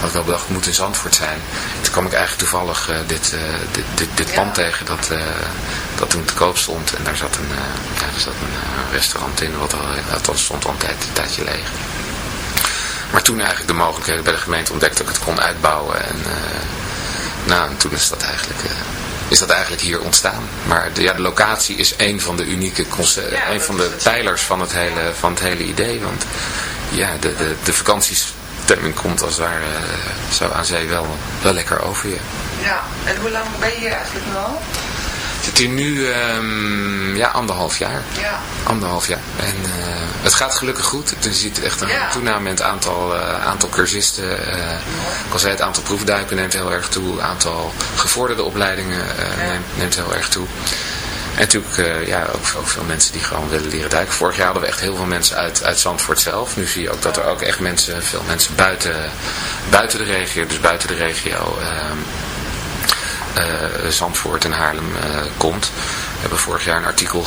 [SPEAKER 4] had ik wel bedacht, het moet in Zandvoort zijn. Toen kwam ik eigenlijk toevallig eh, dit, eh, dit, dit, dit
[SPEAKER 3] Ja.
[SPEAKER 4] pand tegen dat, eh, dat toen te koop stond. En daar zat een, er zat een restaurant in, wat al, dat al stond al een, tijd, een tijdje leeg. maar toen eigenlijk de mogelijkheden bij de gemeente ontdekte dat ik het kon uitbouwen. En nou, en toen is dat eigenlijk is dat eigenlijk hier ontstaan. Maar de, ja, de locatie is een van de unieke concepten, een van de pijlers van het hele, van het hele idee. Want ja, de, de, de vakantiestemming komt als het ware zo aan zee wel, wel lekker over je.
[SPEAKER 3] Ja, en hoe lang ben je hier eigenlijk nu al?
[SPEAKER 4] Ik zit hier nu um, ja, anderhalf jaar.
[SPEAKER 3] Ja.
[SPEAKER 4] Anderhalf jaar. En uh, het gaat gelukkig goed. Je ziet echt een
[SPEAKER 3] Ja.
[SPEAKER 4] toename in het aantal, uh, aantal cursisten. Uh, ik al zei, het aantal proefduiken neemt heel erg toe. Het aantal gevorderde opleidingen neemt, neemt heel erg toe. En natuurlijk uh, ja, ook, ook veel mensen die gewoon willen leren duiken. Vorig jaar hadden we echt heel veel mensen uit, uit Zandvoort zelf. Nu zie je ook dat er ook echt mensen, veel mensen buiten, buiten de regio, dus buiten de regio... Uh, uh, Zandvoort en Haarlem uh, komt. We hebben vorig jaar een artikel,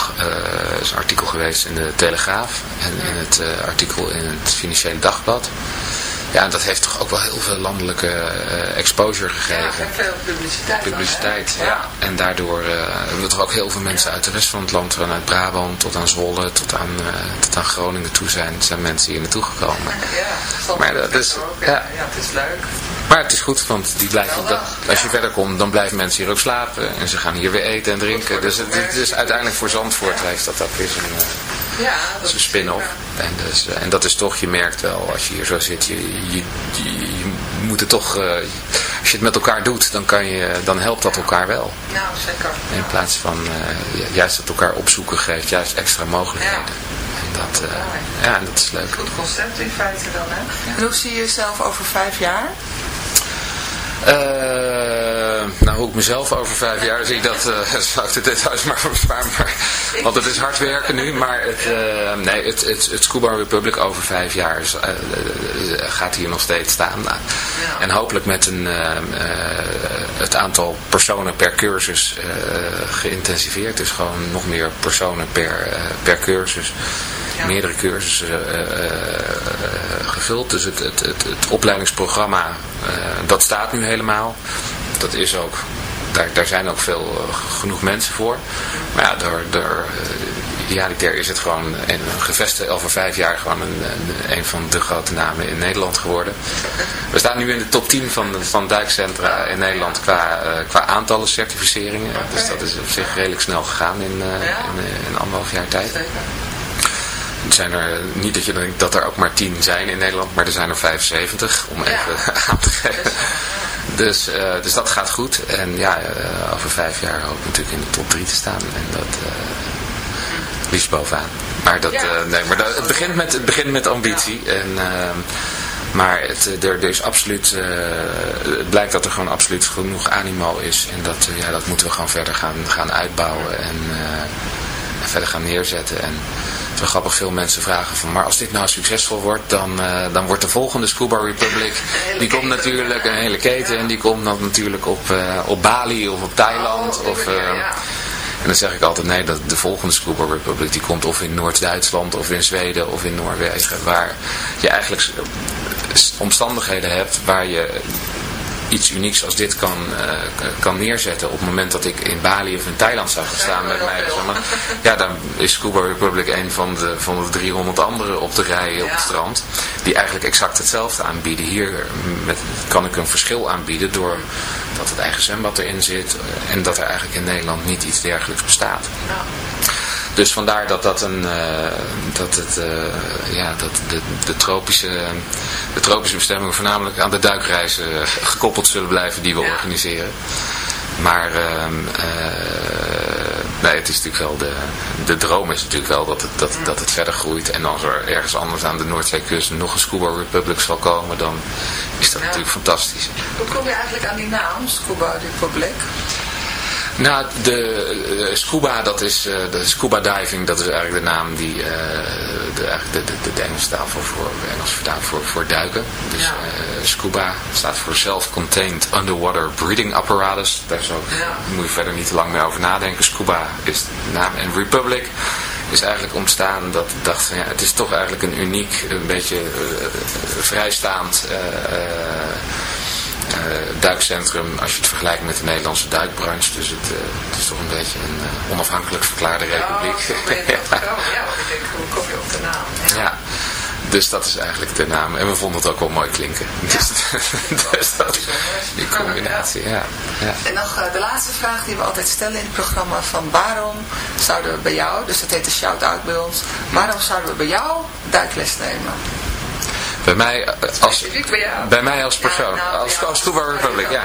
[SPEAKER 4] is een artikel geweest in de Telegraaf en in het artikel in het Financiële Dagblad. Ja, en dat heeft toch ook wel heel veel landelijke exposure gegeven.
[SPEAKER 3] Ja, veel publiciteit.
[SPEAKER 4] Publiciteit, dan, ja. ja. En daardoor hebben we toch ook heel veel mensen uit de rest van het land, vanuit Brabant tot aan Zwolle, tot aan, tot aan Groningen toe zijn, zijn mensen hier naartoe gekomen.
[SPEAKER 3] Ja,
[SPEAKER 4] maar dat is,
[SPEAKER 3] ook, ja. ja, het is leuk.
[SPEAKER 4] Maar het is goed, want die blijven, dat, als je verder komt, dan blijven mensen hier ook slapen. En ze gaan hier weer eten en drinken. Dus het, is uiteindelijk voor Zandvoort heeft dat ook weer zo'n
[SPEAKER 3] ja,
[SPEAKER 4] een spin-off. En, dus, en dat is toch, je merkt wel, als je hier zo zit, je, je, je, je moet het toch, uh, als je het met elkaar doet, dan, kan je, dan helpt dat elkaar wel.
[SPEAKER 3] Nou, zeker.
[SPEAKER 4] In plaats van uh, juist dat elkaar opzoeken geeft, juist extra mogelijkheden.
[SPEAKER 3] Ja.
[SPEAKER 4] Dat, uh, ja, dat is leuk.
[SPEAKER 3] Goed concept in feite dan, hè? En hoe zie je jezelf over vijf jaar?
[SPEAKER 4] Uh, nou, hoe ik mezelf over vijf jaar zie, dat uh, zou ik de details maar besparen. Maar, want het is hard werken nu, maar het, uh, nee, het, het, het Scuba Republic over vijf jaar is, gaat hier nog steeds staan. Nou. En hopelijk met een, het aantal personen per cursus geïntensiveerd. Dus gewoon nog meer personen per, per cursus. Ja. meerdere cursussen uh, uh, gevuld. Dus het, het, het, het opleidingsprogramma, dat staat nu helemaal. Dat is ook, daar, daar zijn ook veel genoeg mensen voor. Maar ja, door, door idealiter is het gewoon een gevestigd over vijf jaar gewoon een, een, van de grote namen in Nederland geworden. We staan nu in de top 10 van, van duikcentra in Nederland qua, qua aantallen certificeringen. Dus dat is op zich redelijk snel gegaan in, in, in anderhalf jaar tijd. Zijn er niet dat je denkt dat er ook maar 10 zijn in Nederland, maar er zijn er 75 om even aan te geven. Dus, uh, dus dat gaat goed. En ja, uh, over vijf jaar hoop ik natuurlijk in de top 3 te staan. En dat uh, liefst bovenaan. Maar, dat, nee, maar dat, het, begint met, het begint met ambitie. En, maar het, er, er is absoluut, het blijkt dat er gewoon absoluut genoeg animo is. En dat, ja, dat moeten we gewoon verder gaan, gaan uitbouwen en, en verder gaan neerzetten. En, zo grappig veel mensen vragen van, maar als dit nou succesvol wordt, dan, uh, dan wordt de volgende Scuba Republic, die komt natuurlijk, een hele keten, en die komt dan natuurlijk op, uh, op Bali of op Thailand.
[SPEAKER 3] Oh,
[SPEAKER 4] of, uh,
[SPEAKER 3] ja.
[SPEAKER 4] En dan zeg ik altijd, nee, dat de volgende Scuba Republic, die komt of in Noord-Duitsland, of in Zweden, of in Noorwegen, waar je eigenlijk omstandigheden hebt waar je iets unieks als dit kan, uh, kan neerzetten op het moment dat ik in Bali of in Thailand zou gaan staan met mij. Zeg maar, ja, dan is Scuba Republic een van de, van de 300 andere op de rij op het strand. Die eigenlijk exact hetzelfde aanbieden. Hier met, kan ik een verschil aanbieden door dat het eigen zwembad erin zit. En dat er eigenlijk in Nederland niet iets dergelijks bestaat. Dus vandaar dat, dat, een, uh, dat, het, uh, ja, dat de, de, tropische, de tropische bestemmingen voornamelijk aan de duikreizen gekoppeld zullen blijven die we ja. organiseren. Maar uh, nee, het is natuurlijk wel de, de droom is natuurlijk wel dat het, dat, dat het verder groeit. En als er ergens anders aan de Noordzeekust nog een Scuba Republic zal komen, dan is dat ja. natuurlijk fantastisch.
[SPEAKER 3] Hoe kom je eigenlijk aan die naam, Scuba Republic?
[SPEAKER 4] Nou, de uh, scuba, dat is uh, de scuba diving, dat is eigenlijk de naam die uh, de, eigenlijk de, de, de Engelse taal voor, voor Engels vertaald voor, voor duiken. Dus ja. scuba staat voor Self-Contained Underwater Breathing Apparatus. Daar zo, ja. moet je verder niet te lang meer over nadenken. Scuba is de naam en Republic is eigenlijk ontstaan dat ik dacht ja, het is toch eigenlijk een uniek, een beetje vrijstaand uh, duikcentrum als je het vergelijkt met de Nederlandse duikbranche. Dus het, uh, het is toch een beetje een uh, onafhankelijk verklaarde republiek.
[SPEAKER 3] Ja, ja. ja, ik denk, hoe kom je op de naam?
[SPEAKER 4] Ja. ja. dus dat is eigenlijk de naam. En we vonden het ook wel mooi klinken. Dus, dus dat, die combinatie, ja. ja.
[SPEAKER 3] En nog eh, de laatste vraag die we altijd stellen in het programma van waarom zouden we bij jou, dus dat heet de shout-out bij ons, waarom zouden we bij jou duikles nemen?
[SPEAKER 4] Bij mij eh, als,
[SPEAKER 3] bij
[SPEAKER 4] bij mij als persoon,
[SPEAKER 3] Ja, nou, bij
[SPEAKER 4] als,
[SPEAKER 3] jou
[SPEAKER 4] als
[SPEAKER 3] als
[SPEAKER 4] Republic, ja.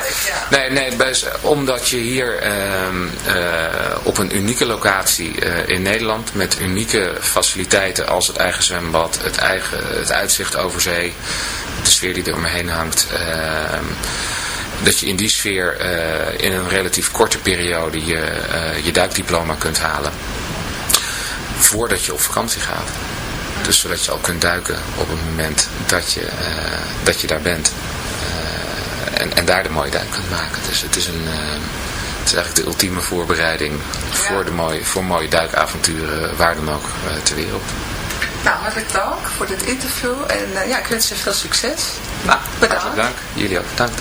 [SPEAKER 4] Nee, nee, bij- omdat je hier ehm, eh, op een unieke locatie eh, in Nederland, met unieke faciliteiten als het eigen zwembad, het, eigen, het uitzicht over zee, de sfeer die er omheen hangt, ehm, dat je in die sfeer in een relatief korte periode je, je duikdiploma kunt halen voordat je op vakantie gaat. Dus zodat je al kunt duiken op het moment dat je, eh, dat je daar bent. Eh, en, en daar de mooie duik kunt maken. Dus het is, een, eh, het is eigenlijk de ultieme voorbereiding voor, de mooie, voor mooie duikavonturen waar dan ook ter wereld.
[SPEAKER 3] Nou, hartelijk dank voor dit interview en ja, ik wens je veel succes.
[SPEAKER 4] Nou,
[SPEAKER 3] Bedankt.
[SPEAKER 4] hartelijk dank. Jullie ook bedankt.